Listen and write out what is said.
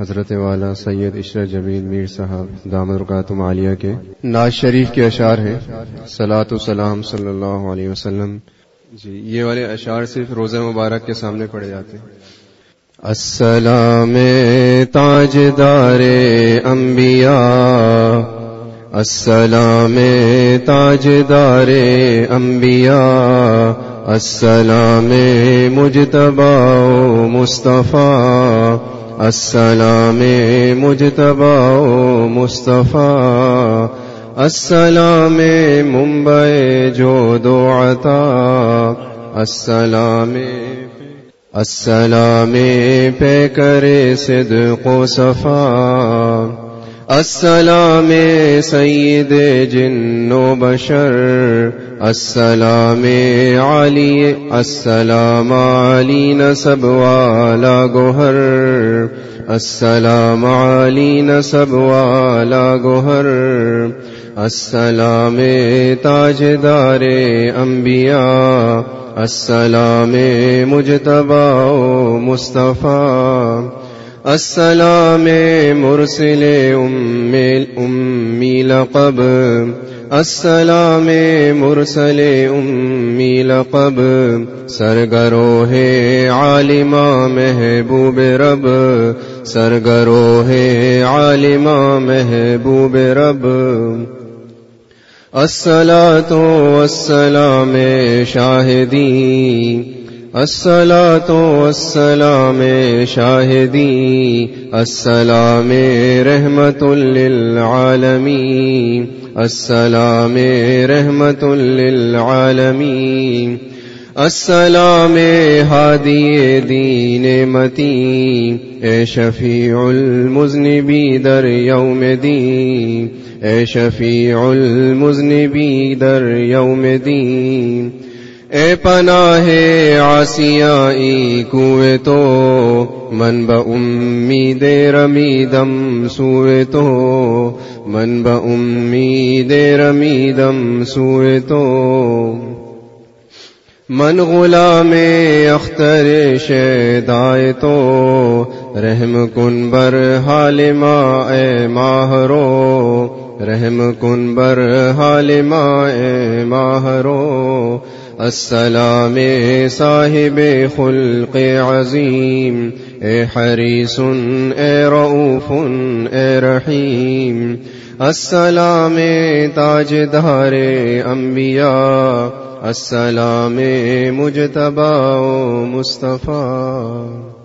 حضرت والا سید عشر جمیل میر صاحب دامد رکاتم عالیہ کے ناز شریف کے اشعار ہیں۔ سلاۃ السلام صلی اللہ علیہ وسلم۔ جی یہ والے اشعار صرف روزہ مبارک کے سامنے پڑے جاتے ہیں۔ السلام تاج دار امبیا السلام تاج دار امبیا السلام مجتبا مصطفیٰ۔ السلام مجتبا مصطفیٰ، السلام ممبئی جو دو عطا، السلام السلام پہ کرے صدق و صفا السلام سید جن و بشر، السلام علی السلام علی نصب والا گوہر، السلام علی نصب والا گوہر، السلام تاج دار انبیاء، السلام مجتبا مصطفیٰ السلام مرسل امی لقب. السلام مرسل امی لقب. سرگرو ہے عالمہ محبوب رب. سرگرو ہے عالمہ محبوب رب. السلام تو السلام شاہدی السلام تو السلام شاہدی السلام رحمت للعالمین السلام رحمت للعالمین السلام ہادی دین متی اے شفیع المذنبی در یوم دین، اے شفیع المذنبی در یوم دین اے پناہ آسیائی کوئے تو، من با امید رمیدم سوئے تو، من با امید رمیدم سوئے تو۔ من غلام اختر شیدائے تو، رحم کن بر حال ما اے ماہرو، رحم کن بر حال ما اے ماہرو۔ السلام صاحب خلق عظیم، اے حریص، اے رؤوف، اے رحیم۔ السلام تاج دار انبیاء، السلام مجتبا مصطفیٰ۔